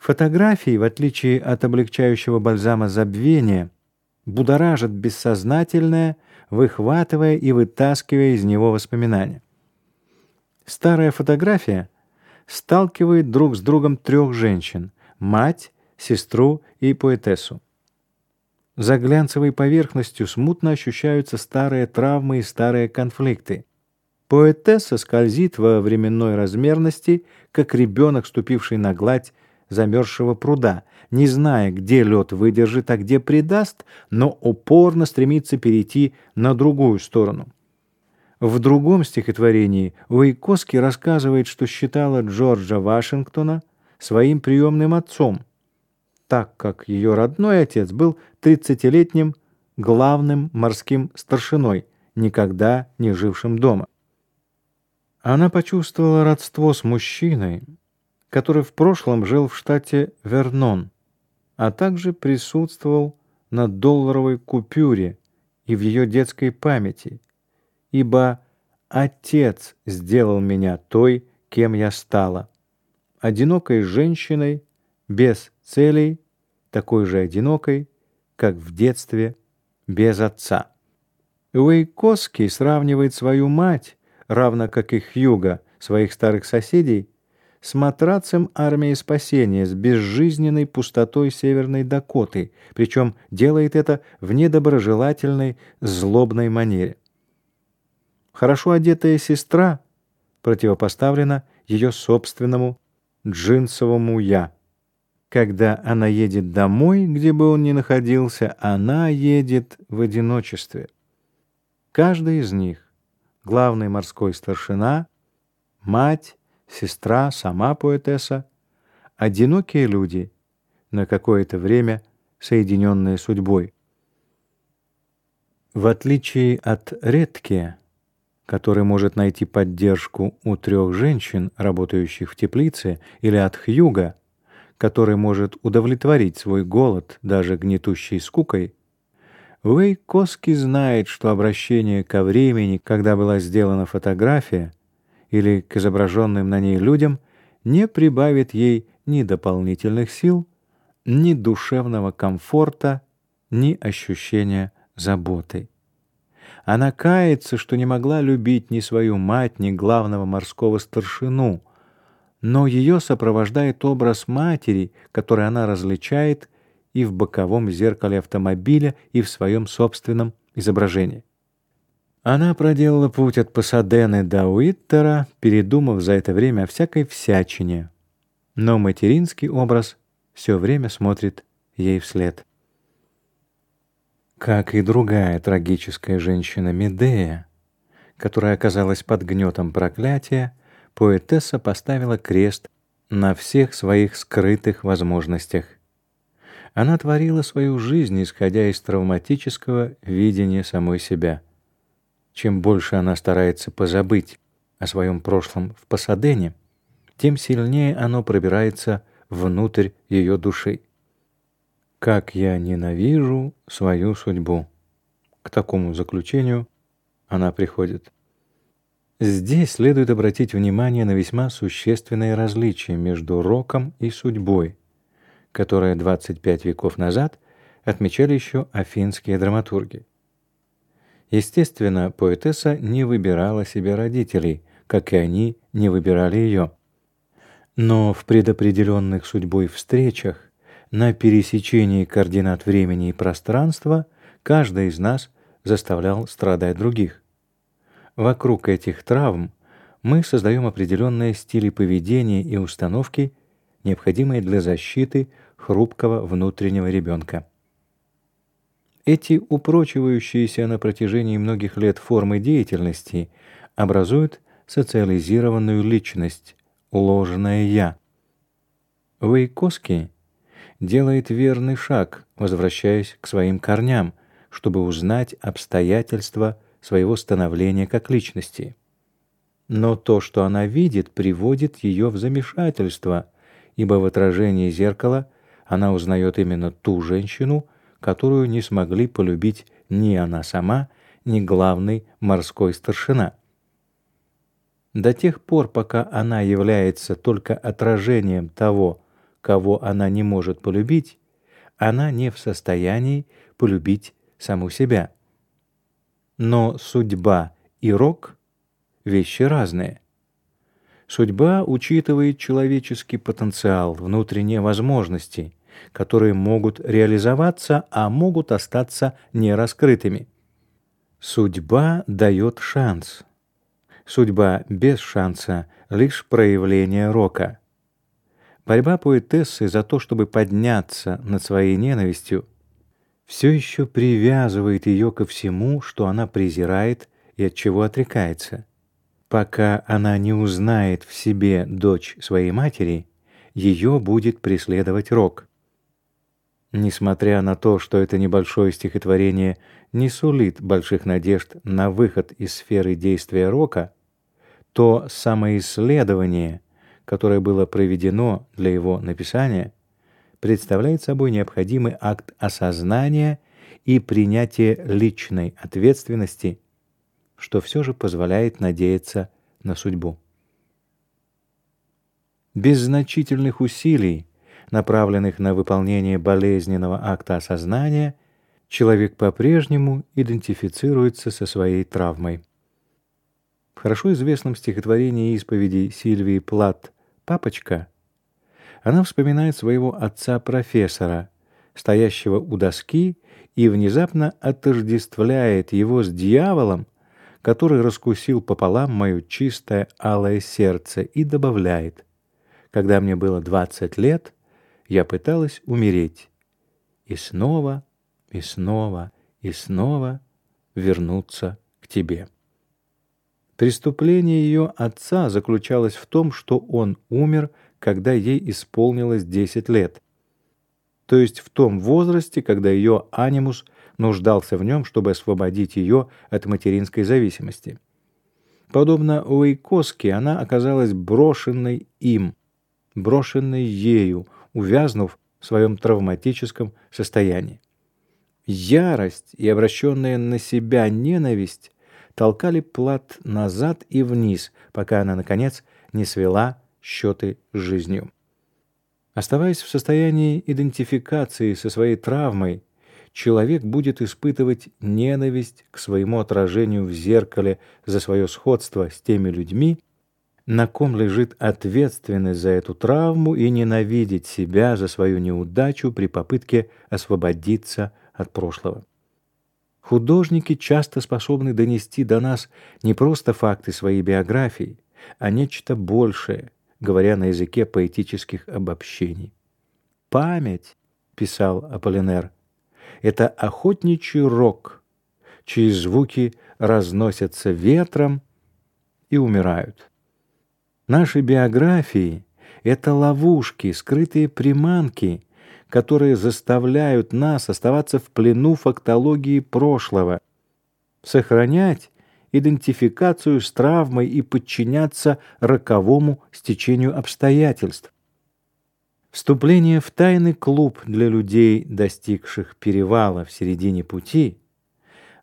Фотографии, в отличие от облегчающего бальзама забвения, будоражат бессознательное, выхватывая и вытаскивая из него воспоминания. Старая фотография сталкивает друг с другом трех женщин — мать, сестру и поэтессу. За глянцевой поверхностью смутно ощущаются старые травмы и старые конфликты. Поэтесса скользит во временной размерности, как ребенок, ступивший на гладь замерзшего пруда, не зная, где лед выдержит, а где предаст, но упорно стремится перейти на другую сторону. В другом стихотворении Уэйкоски рассказывает, что считала Джорджа Вашингтона своим приемным отцом, так как ее родной отец был 30-летним главным морским старшиной, никогда не жившим дома. Она почувствовала родство с мужчиной, который в прошлом жил в штате Вернон, а также присутствовал на долларовой купюре и в ее детской памяти, ибо отец сделал меня той, кем я стала, одинокой женщиной без целей, такой же одинокой, как в детстве без отца. Уэйкоски сравнивает свою мать равно как и Хьюга, своих старых соседей, с матрацем армии спасения, с безжизненной пустотой Северной Дакоты, причем делает это в недоброжелательной, злобной манере. Хорошо одетая сестра противопоставлена ее собственному джинсовому «я». Когда она едет домой, где бы он ни находился, она едет в одиночестве. Каждый из них главный морской старшина, мать, сестра, сама поэтесса, одинокие люди, на какое-то время соединенные судьбой. В отличие от Редке, который может найти поддержку у трех женщин, работающих в теплице, или от Хьюга, который может удовлетворить свой голод даже гнетущей скукой, Вэй Коски знает, что обращение ко времени, когда была сделана фотография, или к изображенным на ней людям, не прибавит ей ни дополнительных сил, ни душевного комфорта, ни ощущения заботы. Она кается, что не могла любить ни свою мать, ни главного морского старшину, но ее сопровождает образ матери, который она различает и в боковом зеркале автомобиля, и в своем собственном изображении. Она проделала путь от Пасадены до Уиттера, передумав за это время о всякой всячине. Но материнский образ все время смотрит ей вслед. Как и другая трагическая женщина Медея, которая оказалась под гнетом проклятия, поэтесса поставила крест на всех своих скрытых возможностях. Она творила свою жизнь, исходя из травматического видения самой себя. Чем больше она старается позабыть о своем прошлом в Пасадене, тем сильнее оно пробирается внутрь ее души. Как я ненавижу свою судьбу. К такому заключению она приходит. Здесь следует обратить внимание на весьма существенное различие между роком и судьбой, которое 25 веков назад отмечали еще афинские драматурги. Естественно, поэтесса не выбирала себе родителей, как и они не выбирали ее. Но в предопределенных судьбой встречах на пересечении координат времени и пространства каждый из нас заставлял страдать других. Вокруг этих травм мы создаем определенные стили поведения и установки, необходимые для защиты хрупкого внутреннего ребенка. Эти упрочивающиеся на протяжении многих лет формы деятельности образуют социализированную личность, ложное я. Вейкоски делает верный шаг, возвращаясь к своим корням, чтобы узнать обстоятельства своего становления как личности. Но то, что она видит, приводит ее в замешательство, ибо в отражении зеркала она узнает именно ту женщину, которую не смогли полюбить ни она сама, ни главный морской старшина. До тех пор, пока она является только отражением того, кого она не может полюбить, она не в состоянии полюбить саму себя. Но судьба и рок — вещи разные. Судьба учитывает человеческий потенциал, внутренние возможности, которые могут реализоваться, а могут остаться нераскрытыми. Судьба дает шанс. Судьба без шанса — лишь проявление рока. Борьба поэтессы за то, чтобы подняться над своей ненавистью, все еще привязывает ее ко всему, что она презирает и от чего отрекается. Пока она не узнает в себе дочь своей матери, ее будет преследовать рок. Несмотря на то, что это небольшое стихотворение не сулит больших надежд на выход из сферы действия рока, то самоисследование, которое было проведено для его написания, представляет собой необходимый акт осознания и принятия личной ответственности, что все же позволяет надеяться на судьбу. Без значительных усилий, направленных на выполнение болезненного акта осознания, человек по-прежнему идентифицируется со своей травмой. В хорошо известном стихотворении исповеди Сильвии Плат «Папочка» она вспоминает своего отца-профессора, стоящего у доски, и внезапно отождествляет его с дьяволом, который раскусил пополам мое чистое алое сердце, и добавляет: "Когда мне было двадцать лет, я пыталась умереть, и снова, и снова, и снова вернуться к тебе". Преступление ее отца заключалось в том, что он умер когда ей исполнилось 10 лет. То есть в том возрасте, когда ее анимус нуждался в нем, чтобы освободить ее от материнской зависимости. Подобно Уэйкоски, она оказалась брошенной им, брошенной ею, увязнув в своем травматическом состоянии. Ярость и обращенная на себя ненависть толкали Плат назад и вниз, пока она наконец не свела счеты с жизнью. Оставаясь в состоянии идентификации со своей травмой, человек будет испытывать ненависть к своему отражению в зеркале за свое сходство с теми людьми, на ком лежит ответственность за эту травму и ненавидеть себя за свою неудачу при попытке освободиться от прошлого. Художники часто способны донести до нас не просто факты своей биографии, а нечто большее, говоря на языке поэтических обобщений. «Память», — писал Аполлинер, — «это охотничий рог, чьи звуки разносятся ветром и умирают. Наши биографии — это ловушки, скрытые приманки, которые заставляют нас оставаться в плену фактологии прошлого, сохранять идентификацию с травмой и подчиняться роковому стечению обстоятельств. Вступление в тайный клуб для людей, достигших перевала в середине пути,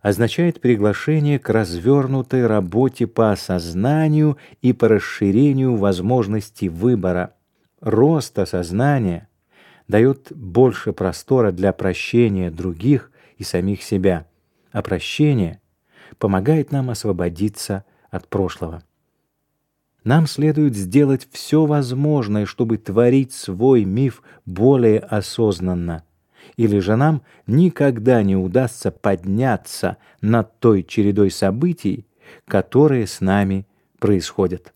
означает приглашение к развернутой работе по осознанию и по расширению возможностей выбора. Рост осознания дает больше простора для прощения других и самих себя, а прощение — помогает нам освободиться от прошлого. Нам следует сделать все возможное, чтобы творить свой миф более осознанно. Или же нам никогда не удастся подняться над той чередой событий, которые с нами происходят.